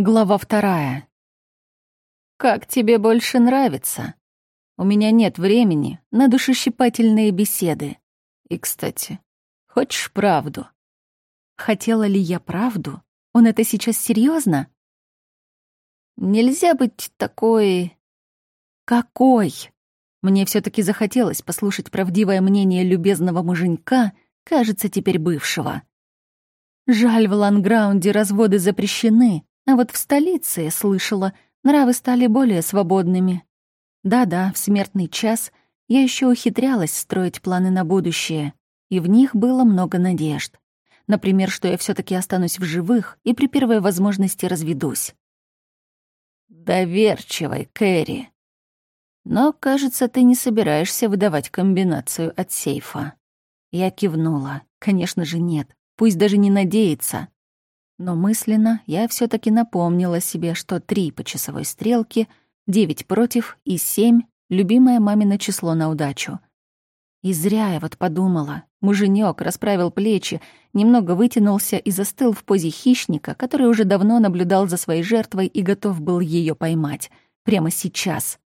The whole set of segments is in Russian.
Глава вторая. «Как тебе больше нравится? У меня нет времени на душещипательные беседы. И, кстати, хочешь правду?» Хотела ли я правду? Он это сейчас серьезно? Нельзя быть такой... Какой? Мне все таки захотелось послушать правдивое мнение любезного муженька, кажется, теперь бывшего. Жаль, в Ланграунде разводы запрещены, а вот в столице, слышала, нравы стали более свободными. Да-да, в смертный час я еще ухитрялась строить планы на будущее, и в них было много надежд. Например, что я все таки останусь в живых и при первой возможности разведусь. Доверчивой, Кэрри. Но, кажется, ты не собираешься выдавать комбинацию от сейфа. Я кивнула. Конечно же, нет. Пусть даже не надеется. Но мысленно я все таки напомнила себе, что три по часовой стрелке, девять против и семь — любимое мамино число на удачу. И зря я вот подумала. Муженек расправил плечи, немного вытянулся и застыл в позе хищника, который уже давно наблюдал за своей жертвой и готов был ее поймать. Прямо сейчас.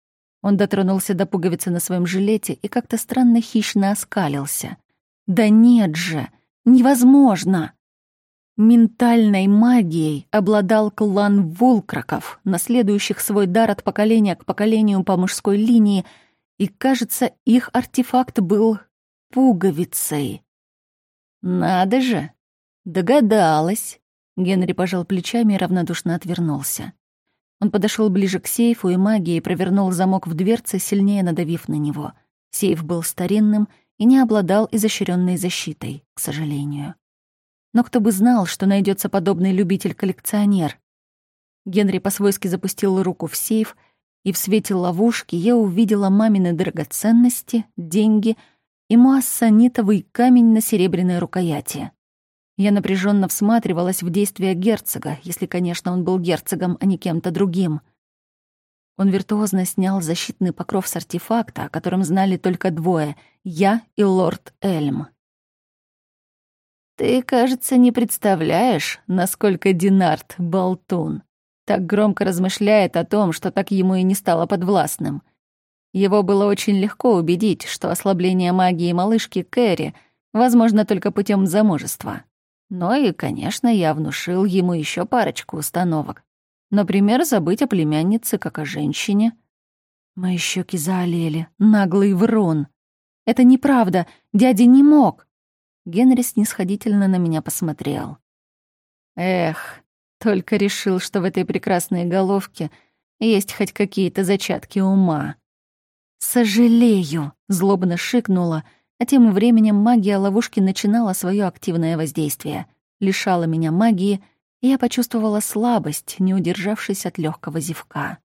Он дотронулся до пуговицы на своем жилете и как-то странно хищно оскалился. «Да нет же! Невозможно!» Ментальной магией обладал клан Вулкраков, наследующих свой дар от поколения к поколению по мужской линии, и, кажется, их артефакт был пуговицей. «Надо же! Догадалась!» Генри пожал плечами и равнодушно отвернулся. Он подошел ближе к сейфу и магией провернул замок в дверце, сильнее надавив на него. Сейф был старинным и не обладал изощренной защитой, к сожалению. Но кто бы знал, что найдется подобный любитель-коллекционер. Генри по-свойски запустил руку в сейф, и в свете ловушки я увидела мамины драгоценности, деньги и муассанитовый камень на серебряной рукояти. Я напряженно всматривалась в действия герцога, если, конечно, он был герцогом, а не кем-то другим. Он виртуозно снял защитный покров с артефакта, о котором знали только двое — я и лорд Эльм. «Ты, кажется, не представляешь, насколько Динарт — болтун. Так громко размышляет о том, что так ему и не стало подвластным. Его было очень легко убедить, что ослабление магии малышки Кэрри возможно только путем замужества. Но и, конечно, я внушил ему еще парочку установок. Например, забыть о племяннице как о женщине. Мои щеки заолели. Наглый врун. Это неправда. Дядя не мог. Генри снисходительно на меня посмотрел. Эх, только решил, что в этой прекрасной головке есть хоть какие-то зачатки ума. «Сожалею», — злобно шикнула, а тем временем магия ловушки начинала свое активное воздействие. Лишала меня магии, и я почувствовала слабость, не удержавшись от легкого зевка.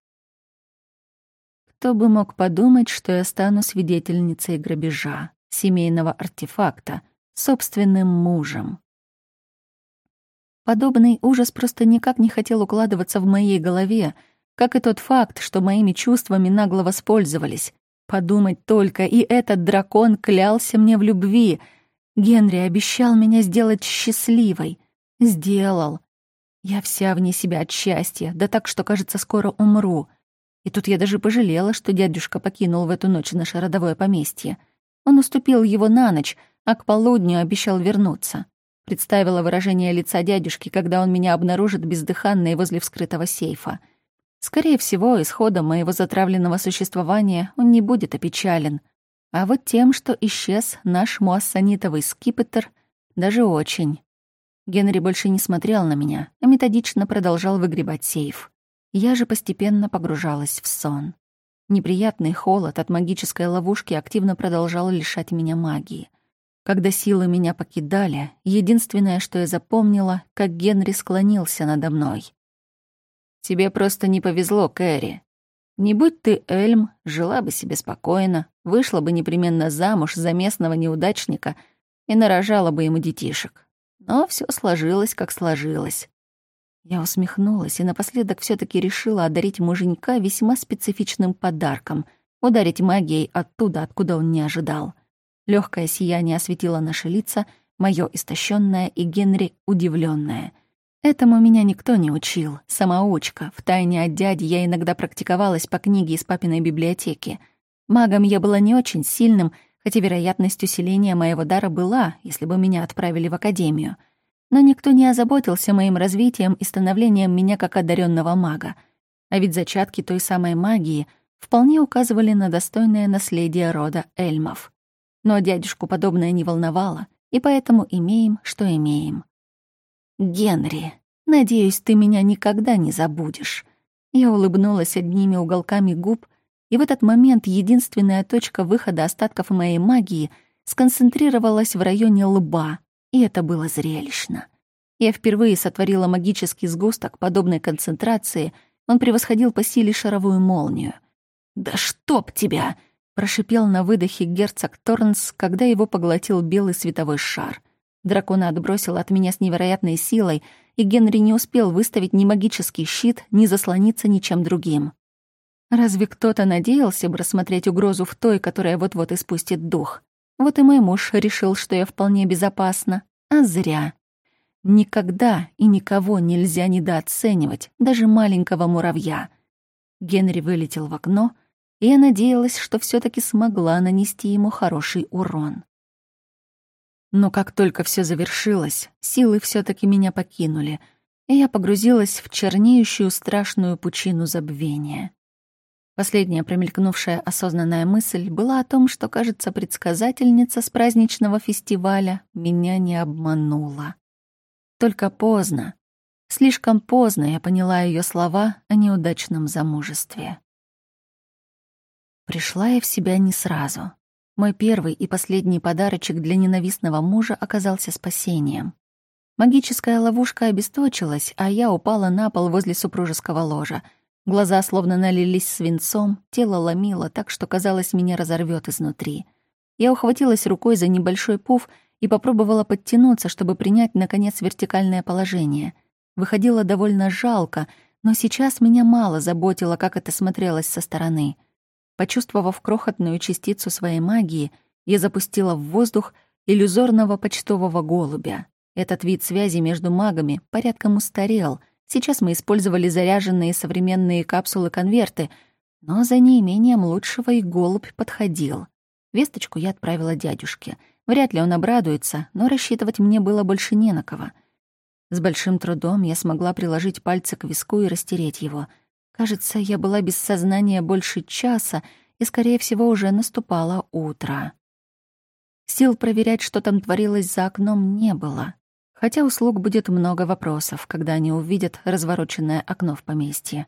Кто бы мог подумать, что я стану свидетельницей грабежа, семейного артефакта — собственным мужем. Подобный ужас просто никак не хотел укладываться в моей голове, как и тот факт, что моими чувствами нагло воспользовались. Подумать только, и этот дракон клялся мне в любви. Генри обещал меня сделать счастливой. Сделал. Я вся вне себя от счастья, да так, что, кажется, скоро умру. И тут я даже пожалела, что дядюшка покинул в эту ночь наше родовое поместье. Он уступил его на ночь, а к полудню обещал вернуться. Представила выражение лица дядюшки, когда он меня обнаружит бездыханной возле вскрытого сейфа. Скорее всего, исходом моего затравленного существования он не будет опечален. А вот тем, что исчез наш муассанитовый скипетр, даже очень. Генри больше не смотрел на меня, а методично продолжал выгребать сейф. Я же постепенно погружалась в сон. Неприятный холод от магической ловушки активно продолжал лишать меня магии. Когда силы меня покидали, единственное, что я запомнила, как Генри склонился надо мной. «Тебе просто не повезло, Кэрри. Не будь ты Эльм, жила бы себе спокойно, вышла бы непременно замуж за местного неудачника и нарожала бы ему детишек. Но все сложилось, как сложилось». Я усмехнулась и напоследок все таки решила одарить муженька весьма специфичным подарком — ударить магией оттуда, откуда он не ожидал — Легкое сияние осветило наши лица, мое истощенное и Генри удивленное. Этому меня никто не учил, самоучка. Втайне от дяди я иногда практиковалась по книге из папиной библиотеки. Магом я была не очень сильным, хотя вероятность усиления моего дара была, если бы меня отправили в академию. Но никто не озаботился моим развитием и становлением меня как одаренного мага. А ведь зачатки той самой магии вполне указывали на достойное наследие рода Эльмов. Но дядюшку подобное не волновало, и поэтому имеем, что имеем. «Генри, надеюсь, ты меня никогда не забудешь». Я улыбнулась одними уголками губ, и в этот момент единственная точка выхода остатков моей магии сконцентрировалась в районе лба, и это было зрелищно. Я впервые сотворила магический сгусток подобной концентрации, он превосходил по силе шаровую молнию. «Да чтоб тебя!» — прошипел на выдохе герцог Торнс, когда его поглотил белый световой шар. Дракона отбросил от меня с невероятной силой, и Генри не успел выставить ни магический щит, ни заслониться ничем другим. Разве кто-то надеялся бы рассмотреть угрозу в той, которая вот-вот испустит дух? Вот и мой муж решил, что я вполне безопасна. А зря. Никогда и никого нельзя недооценивать, даже маленького муравья. Генри вылетел в окно, я надеялась, что все таки смогла нанести ему хороший урон. Но как только все завершилось, силы все таки меня покинули, и я погрузилась в чернеющую страшную пучину забвения. Последняя промелькнувшая осознанная мысль была о том, что, кажется, предсказательница с праздничного фестиваля меня не обманула. Только поздно, слишком поздно я поняла ее слова о неудачном замужестве. Пришла я в себя не сразу. Мой первый и последний подарочек для ненавистного мужа оказался спасением. Магическая ловушка обесточилась, а я упала на пол возле супружеского ложа. Глаза словно налились свинцом, тело ломило так, что, казалось, меня разорвет изнутри. Я ухватилась рукой за небольшой пуф и попробовала подтянуться, чтобы принять, наконец, вертикальное положение. Выходило довольно жалко, но сейчас меня мало заботило, как это смотрелось со стороны — Почувствовав крохотную частицу своей магии, я запустила в воздух иллюзорного почтового голубя. Этот вид связи между магами порядком устарел. Сейчас мы использовали заряженные современные капсулы-конверты, но за неимением лучшего и голубь подходил. Весточку я отправила дядюшке. Вряд ли он обрадуется, но рассчитывать мне было больше не на кого. С большим трудом я смогла приложить пальцы к виску и растереть его — Кажется, я была без сознания больше часа, и, скорее всего, уже наступало утро. Сил проверять, что там творилось за окном, не было. Хотя у слуг будет много вопросов, когда они увидят развороченное окно в поместье.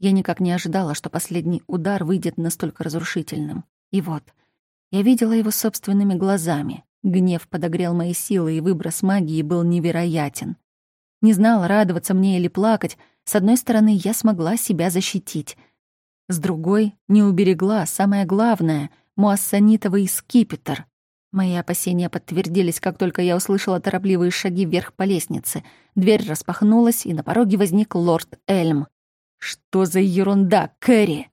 Я никак не ожидала, что последний удар выйдет настолько разрушительным. И вот, я видела его собственными глазами. Гнев подогрел мои силы, и выброс магии был невероятен. Не знала, радоваться мне или плакать — с одной стороны, я смогла себя защитить. С другой, не уберегла самое главное — муассанитовый скипетр. Мои опасения подтвердились, как только я услышала торопливые шаги вверх по лестнице. Дверь распахнулась, и на пороге возник лорд Эльм. «Что за ерунда, Кэрри?»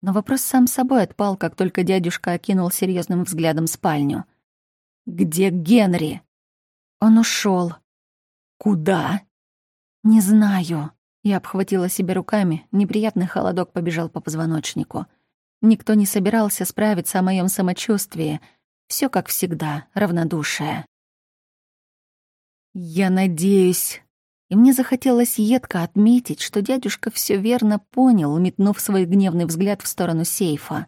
Но вопрос сам собой отпал, как только дядюшка окинул серьезным взглядом спальню. «Где Генри?» «Он ушел. «Куда?» «Не знаю». Я обхватила себя руками, неприятный холодок побежал по позвоночнику. Никто не собирался справиться о моем самочувствии. Все как всегда, равнодушие. «Я надеюсь...» И мне захотелось едко отметить, что дядюшка все верно понял, метнув свой гневный взгляд в сторону сейфа.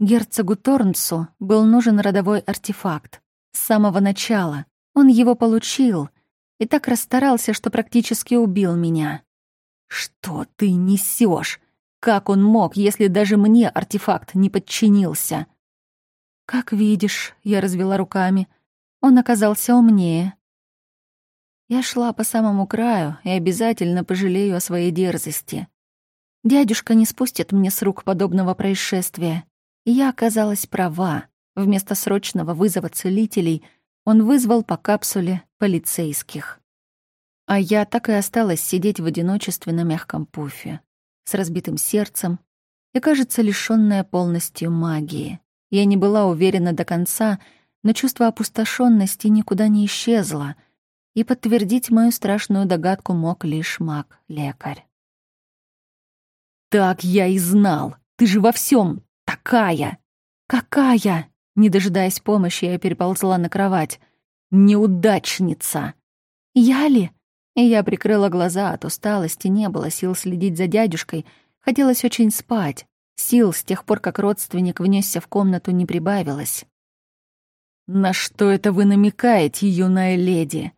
Герцогу Торнцу был нужен родовой артефакт. С самого начала. Он его получил, и так расстарался, что практически убил меня. «Что ты несешь? Как он мог, если даже мне артефакт не подчинился?» «Как видишь», — я развела руками, — «он оказался умнее». Я шла по самому краю и обязательно пожалею о своей дерзости. Дядюшка не спустит мне с рук подобного происшествия. И я оказалась права. Вместо срочного вызова целителей — он вызвал по капсуле полицейских. А я так и осталась сидеть в одиночестве на мягком пуфе, с разбитым сердцем и, кажется, лишённая полностью магии. Я не была уверена до конца, но чувство опустошенности никуда не исчезло. И подтвердить мою страшную догадку мог лишь маг-лекарь. «Так я и знал! Ты же во всем такая!» «Какая?» Не дожидаясь помощи, я переползла на кровать. «Неудачница!» «Я ли?» И я прикрыла глаза, от усталости не было сил следить за дядюшкой. Хотелось очень спать. Сил с тех пор, как родственник внесся в комнату, не прибавилось. «На что это вы намекаете, юная леди?»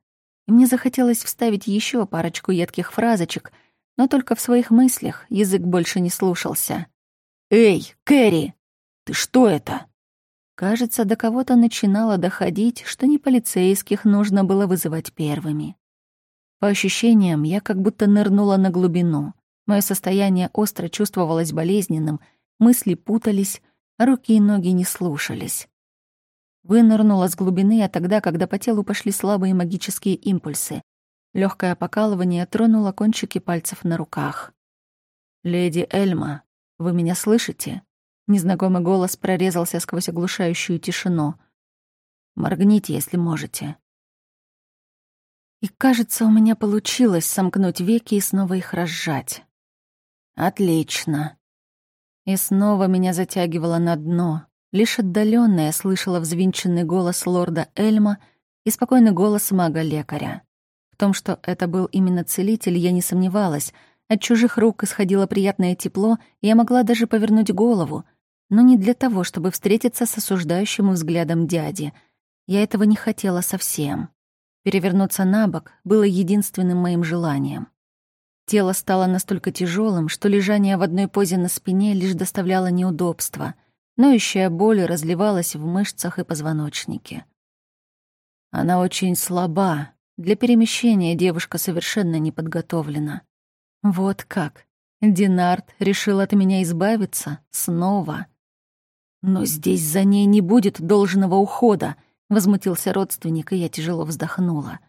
Мне захотелось вставить еще парочку едких фразочек, но только в своих мыслях язык больше не слушался. «Эй, Кэрри, ты что это?» Кажется, до кого-то начинало доходить, что не полицейских нужно было вызывать первыми. По ощущениям, я как будто нырнула на глубину. Мое состояние остро чувствовалось болезненным, мысли путались, руки и ноги не слушались. Вынырнула с глубины, а тогда, когда по телу пошли слабые магические импульсы. Легкое покалывание тронуло кончики пальцев на руках. «Леди Эльма, вы меня слышите?» Незнакомый голос прорезался сквозь оглушающую тишину. «Моргните, если можете». И, кажется, у меня получилось сомкнуть веки и снова их разжать. «Отлично». И снова меня затягивало на дно. Лишь отдалённо я слышала взвинченный голос лорда Эльма и спокойный голос мага-лекаря. В том, что это был именно целитель, я не сомневалась. От чужих рук исходило приятное тепло, и я могла даже повернуть голову — но не для того, чтобы встретиться с осуждающим взглядом дяди. Я этого не хотела совсем. Перевернуться на бок было единственным моим желанием. Тело стало настолько тяжелым, что лежание в одной позе на спине лишь доставляло неудобства. Ноющая боль разливалась в мышцах и позвоночнике. Она очень слаба. Для перемещения девушка совершенно не подготовлена. Вот как. Динард решил от меня избавиться снова. «Но здесь за ней не будет должного ухода», — возмутился родственник, и я тяжело вздохнула.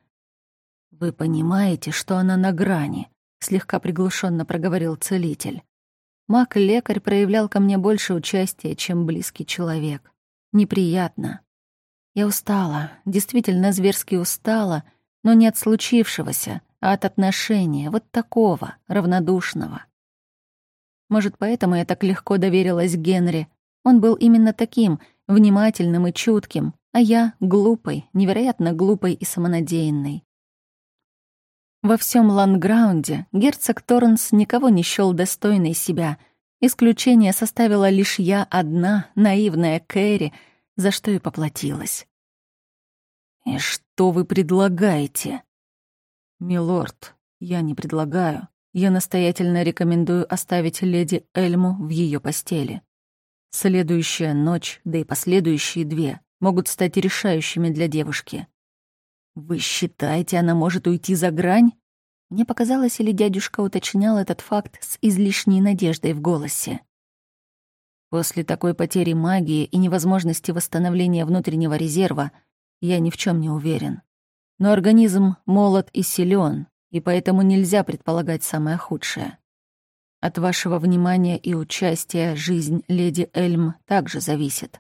«Вы понимаете, что она на грани», — слегка приглушенно проговорил целитель. Маг-лекарь проявлял ко мне больше участия, чем близкий человек. Неприятно. Я устала, действительно зверски устала, но не от случившегося, а от отношения, вот такого, равнодушного. Может, поэтому я так легко доверилась Генри, он был именно таким, внимательным и чутким, а я — глупой, невероятно глупой и самонадеянной. Во всем ланграунде герцог Торренс никого не счёл достойной себя. Исключение составила лишь я одна, наивная Кэрри, за что и поплатилась. «И что вы предлагаете?» «Милорд, я не предлагаю. Я настоятельно рекомендую оставить леди Эльму в ее постели. Следующая ночь, да и последующие две, могут стать решающими для девушки. «Вы считаете, она может уйти за грань?» Мне показалось, или дядюшка уточнял этот факт с излишней надеждой в голосе. После такой потери магии и невозможности восстановления внутреннего резерва я ни в чем не уверен. Но организм молод и силен, и поэтому нельзя предполагать самое худшее. От вашего внимания и участия жизнь леди Эльм также зависит.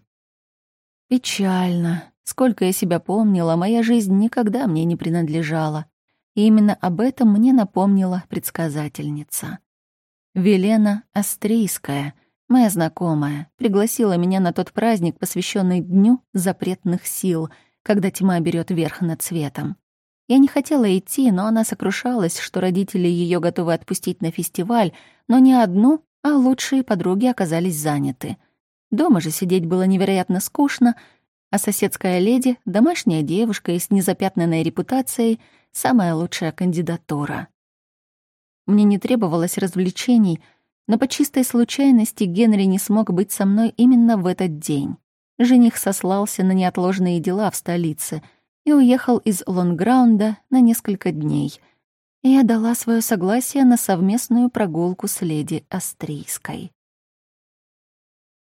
Печально. Сколько я себя помнила, моя жизнь никогда мне не принадлежала. И именно об этом мне напомнила предсказательница. Велена Астрийская, моя знакомая, пригласила меня на тот праздник, посвященный Дню запретных сил, когда тьма берет верх над светом. Я не хотела идти, но она сокрушалась, что родители ее готовы отпустить на фестиваль, но не одну, а лучшие подруги оказались заняты. Дома же сидеть было невероятно скучно, а соседская леди, домашняя девушка и с незапятнанной репутацией, самая лучшая кандидатура. Мне не требовалось развлечений, но по чистой случайности Генри не смог быть со мной именно в этот день. Жених сослался на неотложные дела в столице — и уехал из Лонграунда на несколько дней. Я дала свое согласие на совместную прогулку с леди Австрийской.